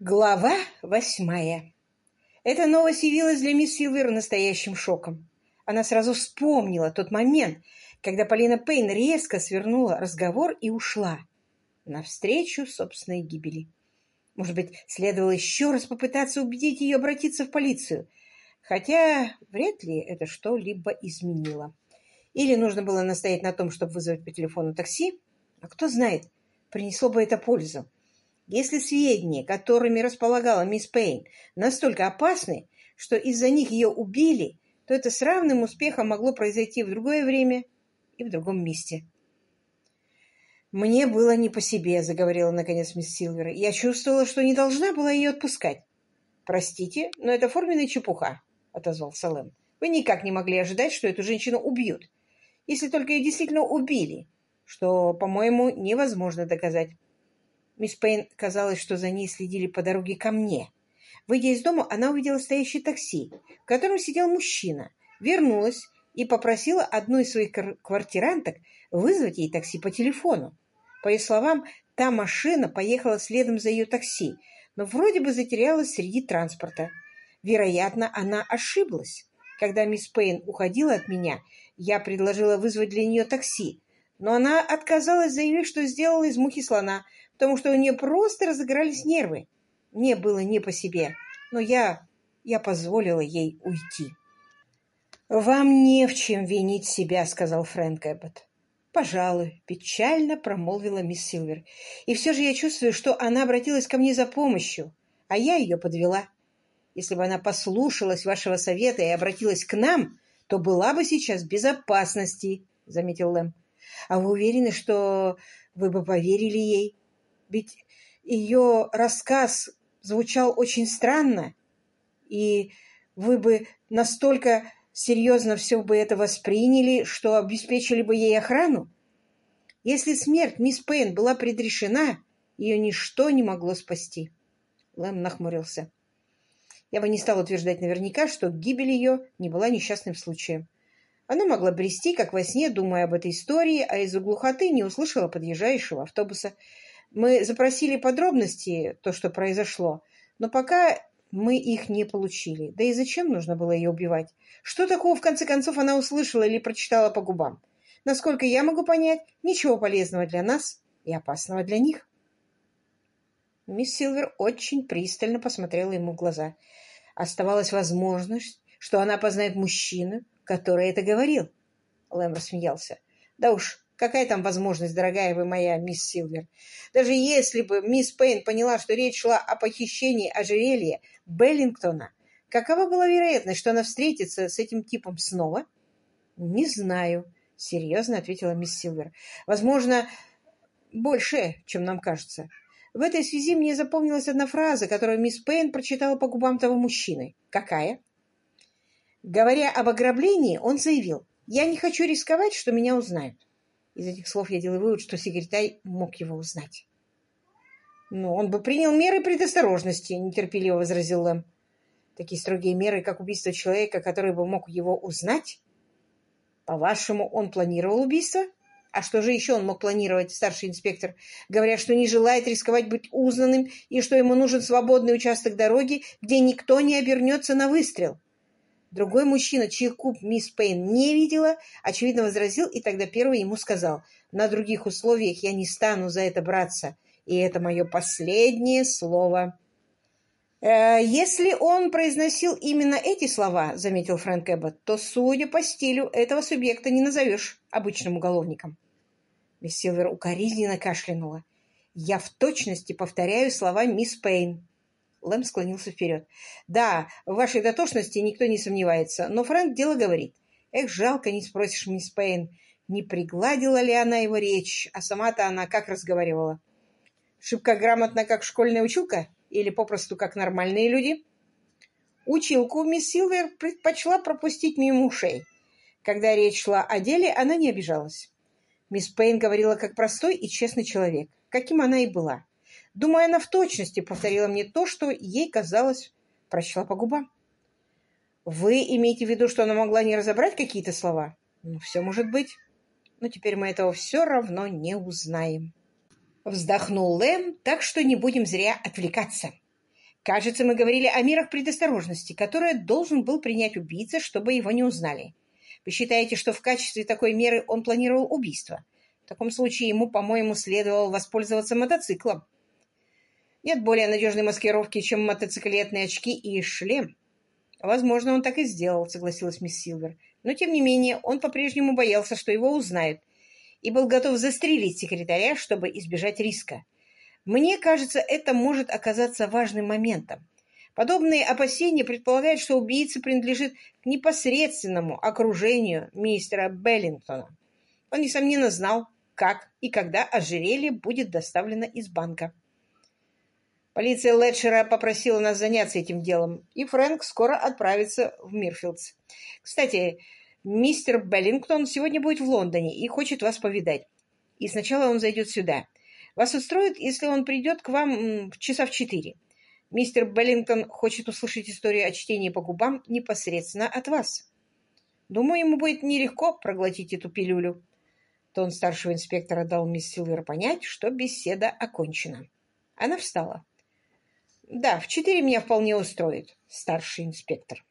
Глава восьмая. Эта новость явилась для мисс Силвер настоящим шоком. Она сразу вспомнила тот момент, когда Полина Пейн резко свернула разговор и ушла навстречу собственной гибели. Может быть, следовало еще раз попытаться убедить ее обратиться в полицию, хотя вряд ли это что-либо изменило. Или нужно было настоять на том, чтобы вызвать по телефону такси, а кто знает, принесло бы это пользу. Если сведения, которыми располагала мисс Пейн, настолько опасны, что из-за них ее убили, то это с равным успехом могло произойти в другое время и в другом месте. «Мне было не по себе», — заговорила наконец мисс Силвер. «Я чувствовала, что не должна была ее отпускать». «Простите, но это форменная чепуха», — отозвался Лэм. «Вы никак не могли ожидать, что эту женщину убьют, если только ее действительно убили, что, по-моему, невозможно доказать». Мисс Пейн казалось, что за ней следили по дороге ко мне. Выйдя из дома, она увидела стоящее такси, в котором сидел мужчина, вернулась и попросила одну из своих квартиранток вызвать ей такси по телефону. По ее словам, та машина поехала следом за ее такси, но вроде бы затерялась среди транспорта. Вероятно, она ошиблась. Когда мисс Пейн уходила от меня, я предложила вызвать для нее такси, но она отказалась, заявив, что сделала из мухи слона – потому что у нее просто разыгрались нервы. Мне было не по себе, но я, я позволила ей уйти. «Вам не в чем винить себя», — сказал Фрэнк Эббот. «Пожалуй», — печально промолвила мисс Силвер. «И все же я чувствую, что она обратилась ко мне за помощью, а я ее подвела. Если бы она послушалась вашего совета и обратилась к нам, то была бы сейчас в безопасности», — заметил Лэм. «А вы уверены, что вы бы поверили ей?» Ведь ее рассказ звучал очень странно, и вы бы настолько серьезно все бы это восприняли, что обеспечили бы ей охрану. Если смерть мисс Пейн была предрешена, ее ничто не могло спасти. Лэм нахмурился. Я бы не стал утверждать наверняка, что гибель ее не была несчастным случаем. Она могла брести, как во сне, думая об этой истории, а из-за глухоты не услышала подъезжающего автобуса. Мы запросили подробности, то, что произошло, но пока мы их не получили. Да и зачем нужно было ее убивать? Что такого, в конце концов, она услышала или прочитала по губам? Насколько я могу понять, ничего полезного для нас и опасного для них. Мисс Силвер очень пристально посмотрела ему в глаза. Оставалась возможность, что она познает мужчину, который это говорил. Лэм рассмеялся. Да уж, Какая там возможность, дорогая вы моя мисс Силвер? Даже если бы мисс Пейн поняла, что речь шла о похищении ожерелья Беллингтона, какова была вероятность, что она встретится с этим типом снова? Не знаю, серьезно ответила мисс Силвер. Возможно, больше, чем нам кажется. В этой связи мне запомнилась одна фраза, которую мисс Пейн прочитала по губам того мужчины. Какая? Говоря об ограблении, он заявил, «Я не хочу рисковать, что меня узнают». Из этих слов я делаю вывод, что секретарь мог его узнать. «Ну, он бы принял меры предосторожности», — нетерпеливо возразил Лэм. «Такие строгие меры, как убийство человека, который бы мог его узнать? По-вашему, он планировал убийство? А что же еще он мог планировать, старший инспектор, говоря, что не желает рисковать быть узнанным и что ему нужен свободный участок дороги, где никто не обернется на выстрел?» Другой мужчина, чьих куб мисс Пейн не видела, очевидно возразил, и тогда первый ему сказал, «На других условиях я не стану за это браться, и это мое последнее слово». «Э, «Если он произносил именно эти слова, — заметил Фрэнк Эббот, — то, судя по стилю, этого субъекта не назовешь обычным уголовником». Мисс Силвер укоризненно кашлянула. «Я в точности повторяю слова мисс Пейн. Лэм склонился вперед. «Да, в вашей дотошности никто не сомневается, но Фрэнк дело говорит. Эх, жалко, не спросишь мисс Пейн, не пригладила ли она его речь, а сама-то она как разговаривала? Шибко грамотно, как школьная училка? Или попросту как нормальные люди?» Училку мисс Силвер предпочла пропустить мимо ушей. Когда речь шла о деле, она не обижалась. Мисс Пейн говорила как простой и честный человек, каким она и была. Думаю, она в точности повторила мне то, что ей казалось, прочла по губам. Вы имеете в виду, что она могла не разобрать какие-то слова? Ну, все может быть. Но теперь мы этого все равно не узнаем. Вздохнул Лэм, так что не будем зря отвлекаться. Кажется, мы говорили о мерах предосторожности, которые должен был принять убийца, чтобы его не узнали. Вы считаете, что в качестве такой меры он планировал убийство? В таком случае ему, по-моему, следовало воспользоваться мотоциклом. Нет более надежной маскировки, чем мотоциклетные очки и шлем. Возможно, он так и сделал, согласилась мисс Силвер. Но, тем не менее, он по-прежнему боялся, что его узнают, и был готов застрелить секретаря, чтобы избежать риска. Мне кажется, это может оказаться важным моментом. Подобные опасения предполагают, что убийца принадлежит к непосредственному окружению мистера Беллингтона. Он, несомненно, знал, как и когда ожерелье будет доставлено из банка. Полиция Летчера попросила нас заняться этим делом, и Фрэнк скоро отправится в Мирфилдс. Кстати, мистер Беллингтон сегодня будет в Лондоне и хочет вас повидать. И сначала он зайдет сюда. Вас устроит, если он придет к вам в часа в четыре. Мистер Беллингтон хочет услышать историю о чтении по губам непосредственно от вас. Думаю, ему будет нелегко проглотить эту пилюлю. Тон старшего инспектора дал мисс Силвер понять, что беседа окончена. Она встала. «Да, в четыре меня вполне устроит, старший инспектор».